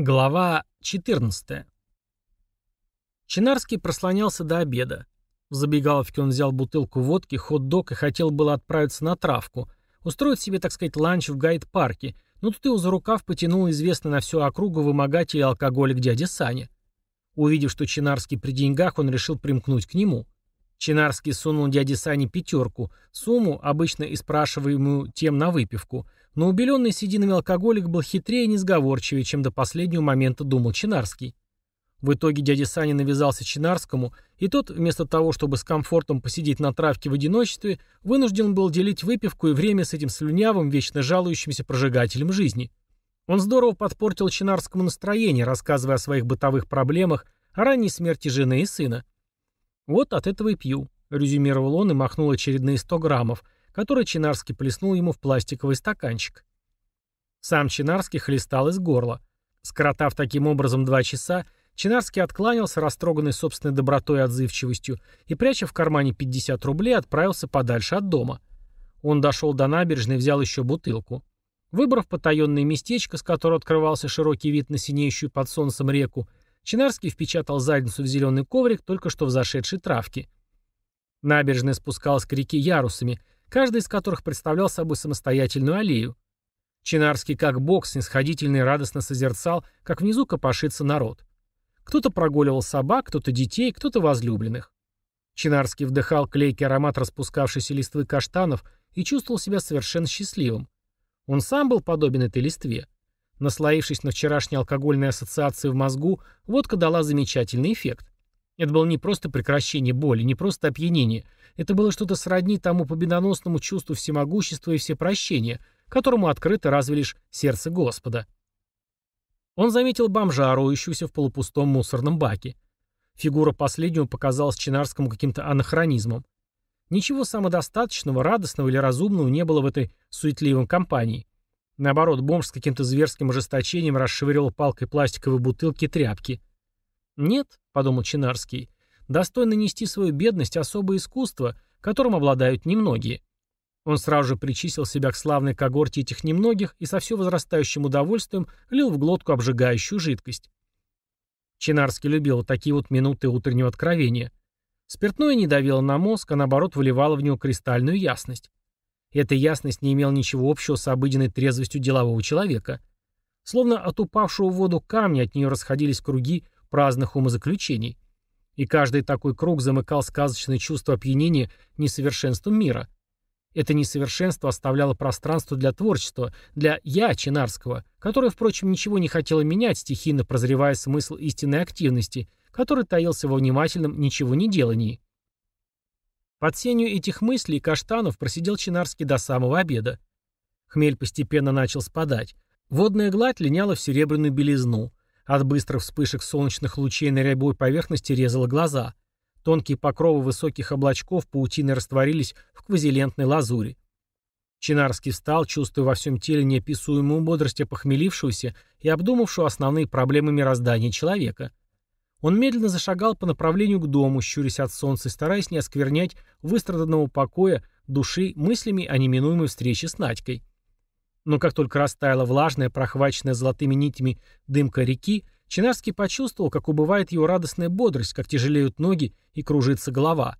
Глава 14. Чинарский прослонялся до обеда. В забегаловке он взял бутылку водки, хот-дог и хотел было отправиться на травку, устроить себе, так сказать, ланч в гайд-парке, но тут его за рукав потянул известный на всю округу вымогатель и алкоголик дядя Саня. Увидев, что Чинарский при деньгах, он решил примкнуть к нему. Чинарский сунул дяде Сане пятерку, сумму, обычно и спрашиваемую тем на выпивку – но убеленный сединами алкоголик был хитрее и несговорчивее, чем до последнего момента думал Чинарский. В итоге дядя Саня навязался Чинарскому, и тот, вместо того, чтобы с комфортом посидеть на травке в одиночестве, вынужден был делить выпивку и время с этим слюнявым, вечно жалующимся прожигателем жизни. Он здорово подпортил Чинарскому настроение, рассказывая о своих бытовых проблемах, о ранней смерти жены и сына. «Вот от этого и пью», — резюмировал он и махнул очередные 100 граммов — который Чинарский плеснул ему в пластиковый стаканчик. Сам Чинарский хлестал из горла. Скоротав таким образом два часа, Чинарский откланялся, растроганный собственной добротой и отзывчивостью, и, пряча в кармане 50 рублей, отправился подальше от дома. Он дошел до набережной и взял еще бутылку. Выбрав потаенное местечко, с которого открывался широкий вид на синеющую под солнцем реку, Чинарский впечатал задницу в зеленый коврик только что взошедшей травки. Набережная спускалась к реке ярусами, каждый из которых представлял собой самостоятельную аллею. Чинарский, как бог, снисходительно и радостно созерцал, как внизу копошится народ. Кто-то прогуливал собак, кто-то детей, кто-то возлюбленных. Чинарский вдыхал клейкий аромат распускавшейся листвы каштанов и чувствовал себя совершенно счастливым. Он сам был подобен этой листве. Наслоившись на вчерашней алкогольной ассоциации в мозгу, водка дала замечательный эффект. Это было не просто прекращение боли, не просто опьянение. Это было что-то сродни тому победоносному чувству всемогущества и всепрощения, которому открыто разве лишь сердце Господа. Он заметил бомжа, роющегося в полупустом мусорном баке. Фигура последнего показалась Чинарскому каким-то анахронизмом. Ничего самодостаточного, радостного или разумного не было в этой суетливом компании. Наоборот, бомж с каким-то зверским ожесточением расшвыривал палкой пластиковые бутылки и тряпки. «Нет», — подумал Чинарский, — «достойно нести свою бедность особое искусство, которым обладают немногие». Он сразу же причислил себя к славной когорте этих немногих и со все возрастающим удовольствием лил в глотку обжигающую жидкость. Чинарский любил такие вот минуты утреннего откровения. Спиртное не давило на мозг, а наоборот выливало в него кристальную ясность. Эта ясность не имела ничего общего с обыденной трезвостью делового человека. Словно от упавшего в воду камня от нее расходились круги праздных умозаключений. И каждый такой круг замыкал сказочное чувство опьянения несовершенством мира. Это несовершенство оставляло пространство для творчества, для «я» Чинарского, которое, впрочем, ничего не хотело менять, стихийно прозревая смысл истинной активности, который таился во внимательном ничего не делании. Под сенью этих мыслей каштанов просидел Чинарский до самого обеда. Хмель постепенно начал спадать. Водная гладь линяла в серебряную белизну. От быстрых вспышек солнечных лучей на рябой поверхности резало глаза. Тонкие покровы высоких облачков паутины растворились в квазилентной лазури. Чинарский встал, чувствуя во всем теле неописуемую бодрость опохмелившегося и обдумавшего основные проблемы мироздания человека. Он медленно зашагал по направлению к дому, щурясь от солнца и стараясь не осквернять выстраданного покоя души мыслями о неминуемой встрече с Надькой. Но как только растаяла влажная, прохваченная золотыми нитями дымка реки, Чинарский почувствовал, как убывает его радостная бодрость, как тяжелеют ноги и кружится голова.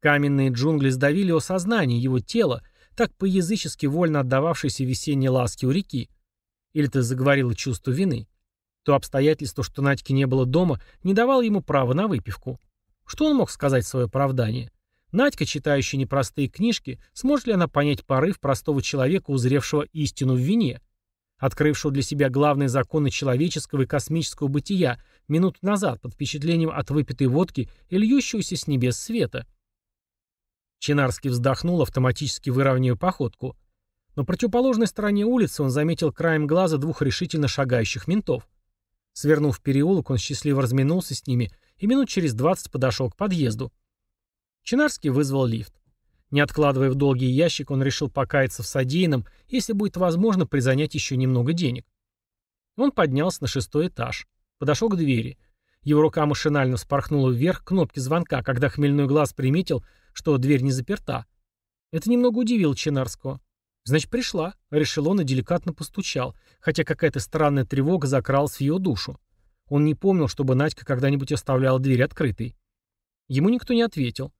Каменные джунгли сдавили его сознание, его тело, так по-язычески вольно отдававшейся весенней ласке у реки. Или ты заговорило чувство вины. То обстоятельство, что Надьки не было дома, не давало ему права на выпивку. Что он мог сказать в свое оправдание? Надька, читающая непростые книжки, сможет ли она понять порыв простого человека, узревшего истину в вине, открывшего для себя главные законы человеческого и космического бытия минут назад под впечатлением от выпитой водки и льющегося с небес света? Чинарский вздохнул, автоматически выравнивая походку. На противоположной стороне улицы он заметил краем глаза двух решительно шагающих ментов. Свернув в переулок, он счастливо разминулся с ними и минут через двадцать подошел к подъезду. Чинарский вызвал лифт. Не откладывая в долгий ящик, он решил покаяться в содеянном, если будет возможно, призанять еще немного денег. Он поднялся на шестой этаж. Подошел к двери. Его рука машинально вспорхнула вверх к кнопке звонка, когда хмельной глаз приметил, что дверь не заперта. Это немного удивило Чинарского. Значит, пришла, решил он и деликатно постучал, хотя какая-то странная тревога закралась в ее душу. Он не помнил, чтобы Надька когда-нибудь оставляла дверь открытой. Ему никто не ответил.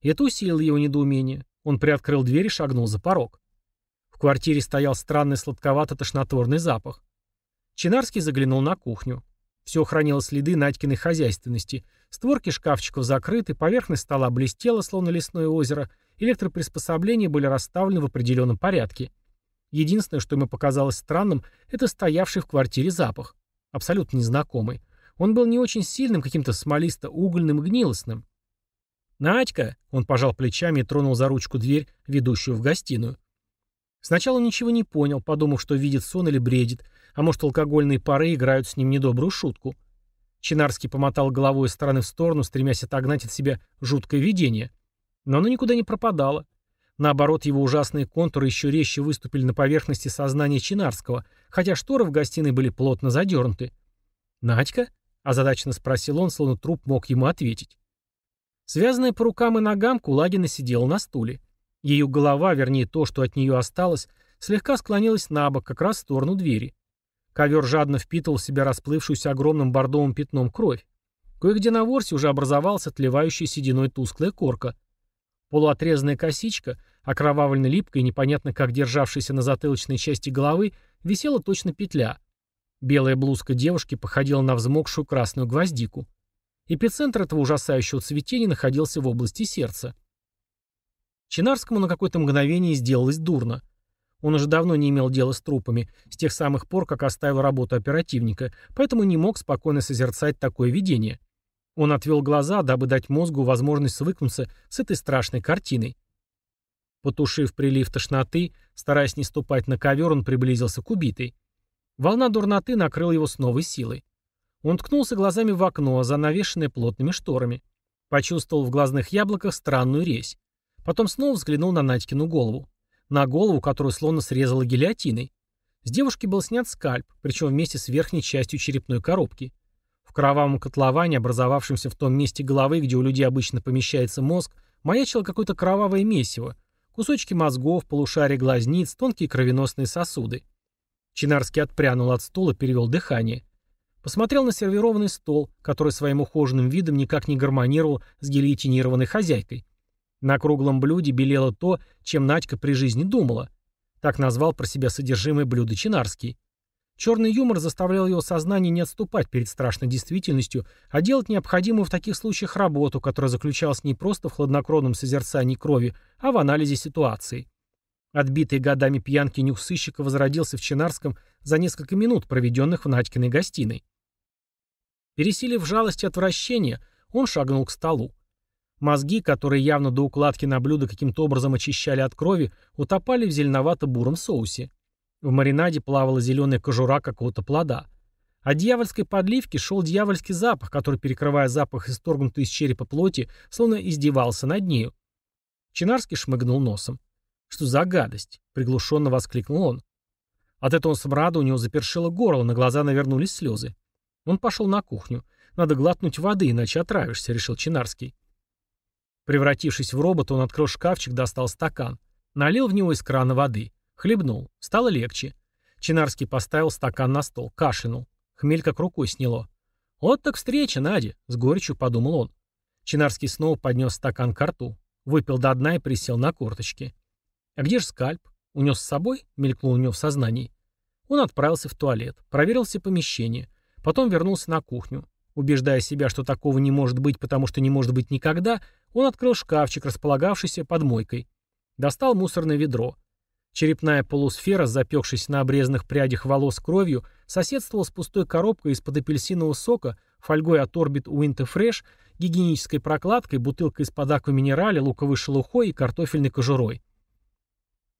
Это усилило его недоумение. Он приоткрыл дверь и шагнул за порог. В квартире стоял странный сладковато-тошнотворный запах. Чинарский заглянул на кухню. Все хранило следы Надькиной хозяйственности. Створки шкафчиков закрыты, поверхность стола блестела, словно лесное озеро, электроприспособления были расставлены в определенном порядке. Единственное, что ему показалось странным, это стоявший в квартире запах. Абсолютно незнакомый. Он был не очень сильным, каким-то смолисто-угольным и гнилостным. «Надька!» — он пожал плечами и тронул за ручку дверь, ведущую в гостиную. Сначала ничего не понял, подумав, что видит сон или бредит, а может, алкогольные пары играют с ним недобрую шутку. Чинарский помотал головой из стороны в сторону, стремясь отогнать от себя жуткое видение. Но оно никуда не пропадало. Наоборот, его ужасные контуры еще резче выступили на поверхности сознания Чинарского, хотя шторы в гостиной были плотно задернуты. «Надька?» — озадаченно спросил он, словно труп мог ему ответить. Связанная по рукам и ногам, Кулагина сидела на стуле. Ее голова, вернее то, что от нее осталось, слегка склонилась на бок, как раз в сторону двери. Ковер жадно впитывал в себя расплывшуюся огромным бордовым пятном кровь. Кое-где на ворсе уже образовалась отливающая сединой тусклая корка. Полуотрезанная косичка, окровавленно липкая и непонятно как державшаяся на затылочной части головы, висела точно петля. Белая блузка девушки походила на взмокшую красную гвоздику. Эпицентр этого ужасающего цветения находился в области сердца. Чинарскому на какое-то мгновение сделалось дурно. Он уже давно не имел дела с трупами, с тех самых пор, как оставил работу оперативника, поэтому не мог спокойно созерцать такое видение. Он отвел глаза, дабы дать мозгу возможность свыкнуться с этой страшной картиной. Потушив прилив тошноты, стараясь не ступать на ковер, он приблизился к убитой. Волна дурноты накрыла его с новой силой. Он ткнулся глазами в окно, занавешенное плотными шторами. Почувствовал в глазных яблоках странную резь. Потом снова взглянул на Надькину голову. На голову, которую словно срезала гильотиной. С девушки был снят скальп, причем вместе с верхней частью черепной коробки. Кровавом котловане, образовавшемся в том месте головы, где у людей обычно помещается мозг, маячило какое-то кровавое месиво. Кусочки мозгов, полушария глазниц, тонкие кровеносные сосуды. Чинарский отпрянул от стула, перевел дыхание. Посмотрел на сервированный стол, который своим ухоженным видом никак не гармонировал с гильотинированной хозяйкой. На круглом блюде белело то, чем Надька при жизни думала. Так назвал про себя содержимое блюда Чинарский. Черный юмор заставлял его сознание не отступать перед страшной действительностью, а делать необходимую в таких случаях работу, которая заключалась не просто в хладнокровном созерцании крови, а в анализе ситуации. Отбитый годами пьянки нюх сыщика возродился в Чинарском за несколько минут, проведенных в Надькиной гостиной. Пересилив жалость и отвращение, он шагнул к столу. Мозги, которые явно до укладки на блюдо каким-то образом очищали от крови, утопали в зеленовато-буром соусе. В маринаде плавала зеленая кожура какого-то плода. От дьявольской подливки шел дьявольский запах, который, перекрывая запах исторгнутой из черепа плоти, словно издевался над нею. Чинарский шмыгнул носом. «Что за гадость?» — приглушенно воскликнул он. От этого смрада у него запершило горло, на глаза навернулись слезы. Он пошел на кухню. «Надо глотнуть воды, иначе отравишься», — решил Чинарский. Превратившись в робота, он открыл шкафчик, достал стакан. Налил в него из крана воды. Хлебнул. Стало легче. Чинарский поставил стакан на стол. Кашлянул. Хмель как рукой сняло. «Вот так встреча, Надя!» — с горечью подумал он. Чинарский снова поднес стакан к рту. Выпил до дна и присел на корточки. «А где же скальп? Унес с собой?» — мелькнул у него в сознании. Он отправился в туалет. Проверил все помещения. Потом вернулся на кухню. Убеждая себя, что такого не может быть, потому что не может быть никогда, он открыл шкафчик, располагавшийся под мойкой. Достал мусорное ведро. Черепная полусфера, запекшись на обрезанных прядях волос кровью, соседствовала с пустой коробкой из-под апельсинового сока, фольгой от Orbit Winter Fresh, гигиенической прокладкой, бутылкой из-под акваминерали, луковой шелухой и картофельной кожурой.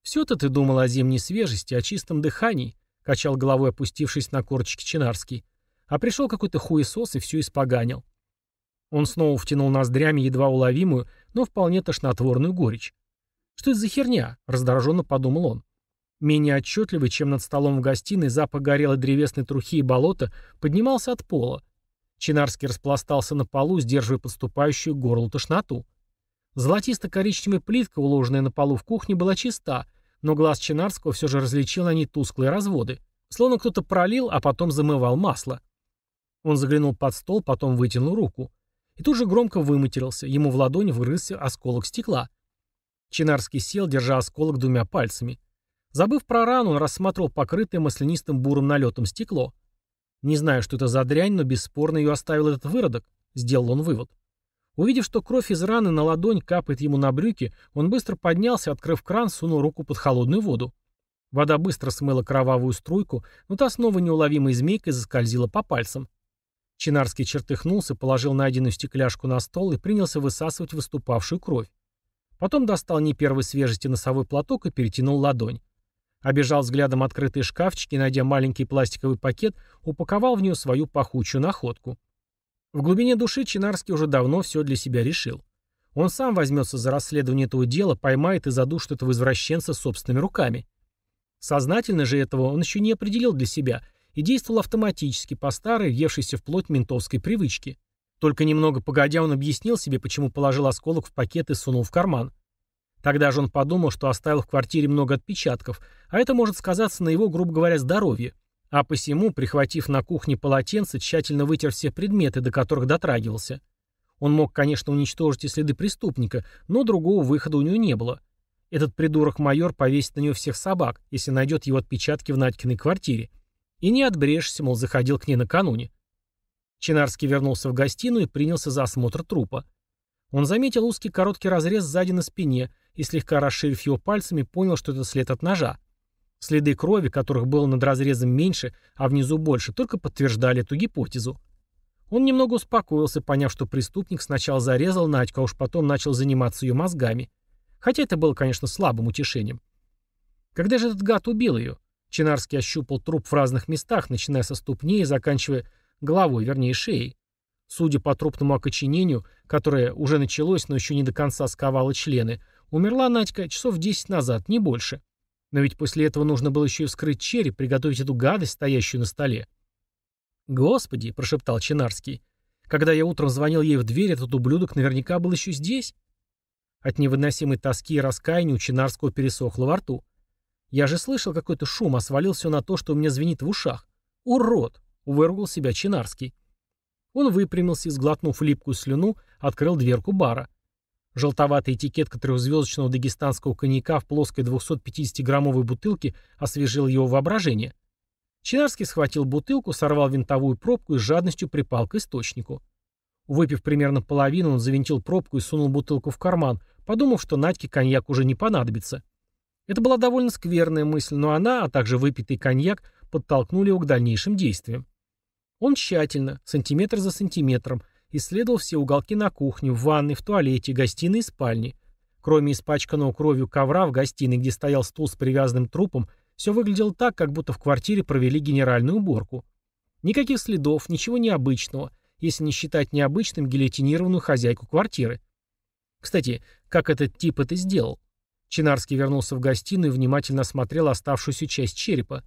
«Все-то ты думал о зимней свежести, о чистом дыхании», — качал головой опустившись на корочки Чинарский. А пришел какой-то хуесос и все испоганил. Он снова втянул ноздрями едва уловимую, но вполне тошнотворную горечь. «Что это за херня?» — раздраженно подумал он. Менее отчетливый, чем над столом в гостиной, запах горелой древесной трухи и болота поднимался от пола. Чинарский распластался на полу, сдерживая подступающую к горлу тошноту. Золотисто-коричневая плитка, уложенная на полу в кухне, была чиста, Но глаз Чинарского все же различил на ней тусклые разводы. Словно кто-то пролил, а потом замывал масло. Он заглянул под стол, потом вытянул руку. И тут же громко выматерился, ему в ладонь вгрызся осколок стекла. Чинарский сел, держа осколок двумя пальцами. Забыв про рану, он рассматривал покрытое маслянистым бурым налетом стекло. Не знаю, что это за дрянь, но бесспорно ее оставил этот выродок, сделал он вывод. Увидев, что кровь из раны на ладонь капает ему на брюки, он быстро поднялся, открыв кран, сунул руку под холодную воду. Вода быстро смыла кровавую струйку, но та снова неуловимой змейкой заскользила по пальцам. Чинарский чертыхнулся, положил найденную стекляшку на стол и принялся высасывать выступавшую кровь. Потом достал не первой свежести носовой платок и перетянул ладонь. Обежал взглядом открытые шкафчики найдя маленький пластиковый пакет, упаковал в нее свою пахучую находку. В глубине души Чинарский уже давно все для себя решил. Он сам возьмется за расследование этого дела, поймает и задушит этого извращенца собственными руками. Сознательно же этого он еще не определил для себя и действовал автоматически, по старой, въевшейся в плоть ментовской привычки. Только немного погодя он объяснил себе, почему положил осколок в пакет и сунул в карман. Тогда же он подумал, что оставил в квартире много отпечатков, а это может сказаться на его, грубо говоря, здоровье. А посему, прихватив на кухне полотенце, тщательно вытер все предметы, до которых дотрагивался. Он мог, конечно, уничтожить и следы преступника, но другого выхода у него не было. Этот придурок-майор повесит на него всех собак, если найдет его отпечатки в Надькиной квартире. И не отбрешься, мол, заходил к ней накануне. Чинарский вернулся в гостиную и принялся за осмотр трупа. Он заметил узкий короткий разрез сзади на спине и, слегка расширив его пальцами, понял, что это след от ножа. Следы крови, которых было над разрезом меньше, а внизу больше, только подтверждали эту гипотезу. Он немного успокоился, поняв, что преступник сначала зарезал Надьку, а уж потом начал заниматься ее мозгами. Хотя это было, конечно, слабым утешением. Когда же этот гад убил ее? Чинарский ощупал труп в разных местах, начиная со ступней и заканчивая головой, вернее шеей. Судя по трупному окоченению, которое уже началось, но еще не до конца сковало члены, умерла Надька часов 10 назад, не больше. Но ведь после этого нужно было еще и вскрыть череп, приготовить эту гадость, стоящую на столе. «Господи!» — прошептал Чинарский. «Когда я утром звонил ей в дверь, этот ублюдок наверняка был еще здесь?» От невыносимой тоски и раскаяния у Чинарского пересохло во рту. Я же слышал какой-то шум, а все на то, что у меня звенит в ушах. Урод! Выругал себя Чинарский. Он выпрямился и, сглотнув липкую слюну, открыл дверку бара. Желтоватая этикетка трехзвездочного дагестанского коньяка в плоской 250-граммовой бутылке освежил его воображение. Чинарский схватил бутылку, сорвал винтовую пробку и с жадностью припал к источнику. Выпив примерно половину, он завинтил пробку и сунул бутылку в карман, подумав, что Надьке коньяк уже не понадобится. Это была довольно скверная мысль, но она, а также выпитый коньяк, подтолкнули его к дальнейшим действиям. Он тщательно, сантиметр за сантиметром, исследовал все уголки на кухне, в ванной, в туалете, гостиной и спальне. Кроме испачканного кровью ковра в гостиной, где стоял стул с привязанным трупом, все выглядело так, как будто в квартире провели генеральную уборку. Никаких следов, ничего необычного, если не считать необычным гильотинированную хозяйку квартиры. Кстати, как этот тип это сделал? Чинарский вернулся в гостиную и внимательно осмотрел оставшуюся часть черепа.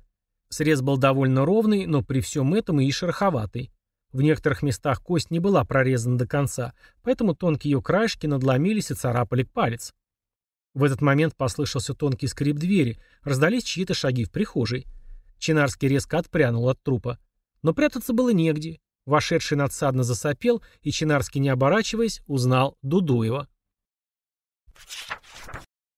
Срез был довольно ровный, но при всем этом и шероховатый. В некоторых местах кость не была прорезана до конца, поэтому тонкие ее краешки надломились и царапали палец. В этот момент послышался тонкий скрип двери, раздались чьи-то шаги в прихожей. Чинарский резко отпрянул от трупа. Но прятаться было негде. Вошедший надсадно засопел, и Чинарский, не оборачиваясь, узнал Дудуева.